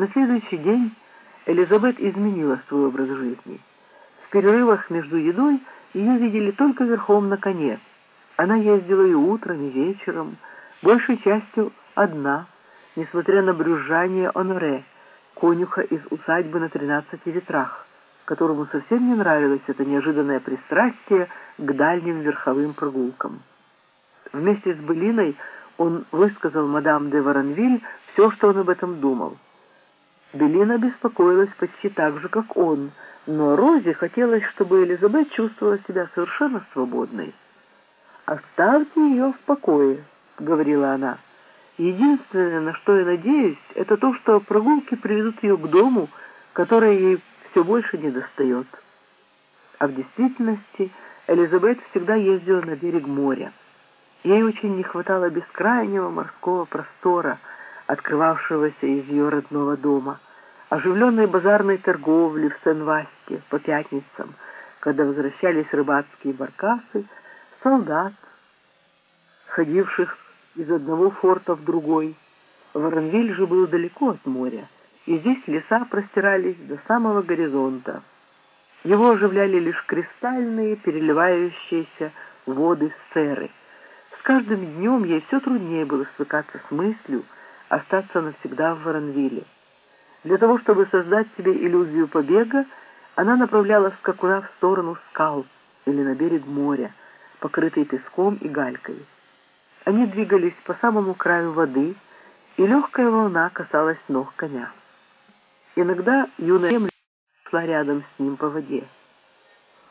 На следующий день Элизабет изменила свой образ жизни. В перерывах между едой ее видели только верхом на коне. Она ездила и утром, и вечером, большей частью одна, несмотря на брюзжание Оноре, конюха из усадьбы на тринадцати ветрах, которому совсем не нравилось это неожиданное пристрастие к дальним верховым прогулкам. Вместе с Былиной он высказал мадам де Воронвиль все, что он об этом думал. Белина беспокоилась почти так же, как он, но Розе хотелось, чтобы Элизабет чувствовала себя совершенно свободной. «Оставьте ее в покое», — говорила она. «Единственное, на что я надеюсь, это то, что прогулки приведут ее к дому, который ей все больше не достает». А в действительности Элизабет всегда ездила на берег моря. Ей очень не хватало бескрайнего морского простора, открывавшегося из ее родного дома, оживленной базарной торговли в Сен-Васте по пятницам, когда возвращались рыбацкие баркасы, солдат, ходивших из одного форта в другой. Воронвиль же был далеко от моря, и здесь леса простирались до самого горизонта. Его оживляли лишь кристальные, переливающиеся воды серы — с каждым днем ей все труднее было свыкаться с мыслью остаться навсегда в Воронвилле. Для того, чтобы создать себе иллюзию побега, она направляла скакуна в сторону скал или на берег моря, покрытый песком и галькой. Они двигались по самому краю воды, и легкая волна касалась ног коня. Иногда юная земля шла рядом с ним по воде.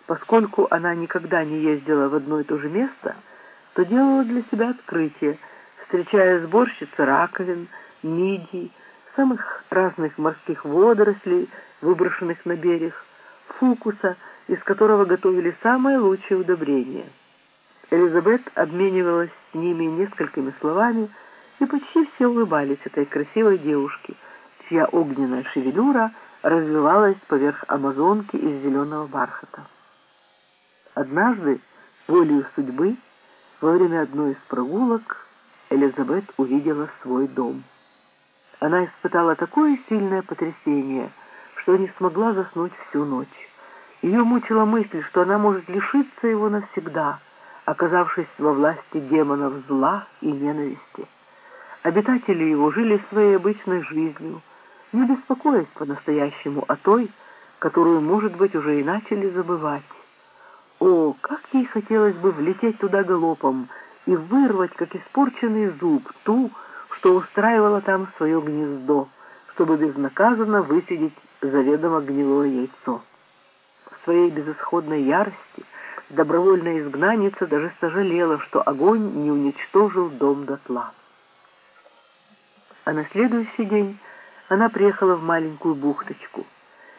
Поскольку она никогда не ездила в одно и то же место, то делала для себя открытие, встречая сборщицы раковин, мидий, самых разных морских водорослей, выброшенных на берег, фукуса, из которого готовили самые лучшие удобрения. Элизабет обменивалась с ними несколькими словами, и почти все улыбались этой красивой девушке, чья огненная шевелюра развивалась поверх амазонки из зеленого бархата. Однажды, волею судьбы, во время одной из прогулок Элизабет увидела свой дом. Она испытала такое сильное потрясение, что не смогла заснуть всю ночь. Ее мучила мысль, что она может лишиться его навсегда, оказавшись во власти демонов зла и ненависти. Обитатели его жили своей обычной жизнью, не беспокоясь по-настоящему о той, которую, может быть, уже и начали забывать. О, как ей хотелось бы влететь туда галопом и вырвать, как испорченный зуб, ту, что устраивала там свое гнездо, чтобы безнаказанно высидеть заведомо гнилое яйцо. В своей безысходной ярости добровольная изгнанница даже сожалела, что огонь не уничтожил дом дотла. А на следующий день она приехала в маленькую бухточку.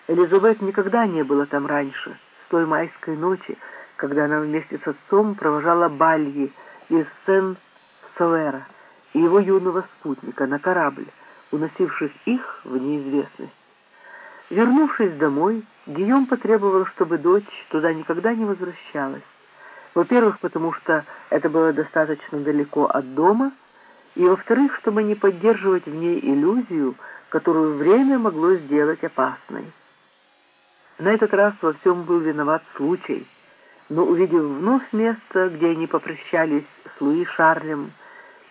Элизабет никогда не была там раньше — той майской ночи, когда она вместе с отцом провожала Бальи из Сен-Совера и его юного спутника на корабль, уносивших их в неизвестность. Вернувшись домой, Гийом потребовал, чтобы дочь туда никогда не возвращалась. Во-первых, потому что это было достаточно далеко от дома, и во-вторых, чтобы не поддерживать в ней иллюзию, которую время могло сделать опасной. На этот раз во всем был виноват случай, но, увидев вновь место, где они попрощались с Луи Шарлем,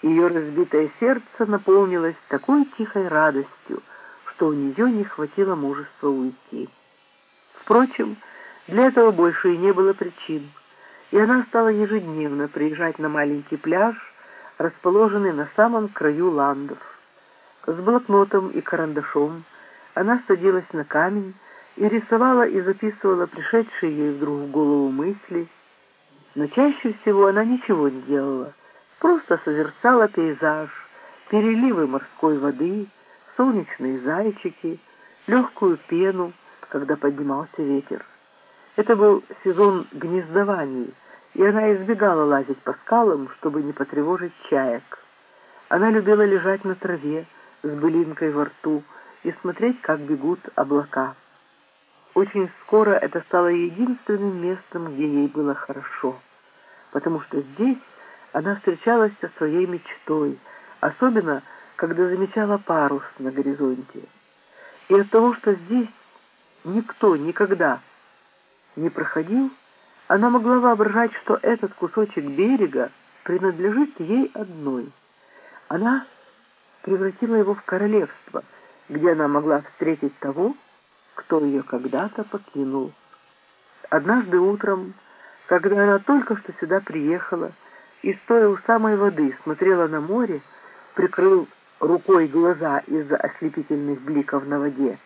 ее разбитое сердце наполнилось такой тихой радостью, что у нее не хватило мужества уйти. Впрочем, для этого больше и не было причин, и она стала ежедневно приезжать на маленький пляж, расположенный на самом краю ландов. С блокнотом и карандашом она садилась на камень, и рисовала и записывала пришедшие ей вдруг в голову мысли, но чаще всего она ничего не делала, просто созерцала пейзаж, переливы морской воды, солнечные зайчики, легкую пену, когда поднимался ветер. Это был сезон гнездований, и она избегала лазить по скалам, чтобы не потревожить чаек. Она любила лежать на траве с былинкой во рту и смотреть, как бегут облака. Очень скоро это стало единственным местом, где ей было хорошо, потому что здесь она встречалась со своей мечтой, особенно когда замечала парус на горизонте. И от того, что здесь никто никогда не проходил, она могла воображать, что этот кусочек берега принадлежит ей одной. Она превратила его в королевство, где она могла встретить того, кто ее когда-то покинул. Однажды утром, когда она только что сюда приехала и, стоя у самой воды, смотрела на море, прикрыл рукой глаза из-за ослепительных бликов на воде,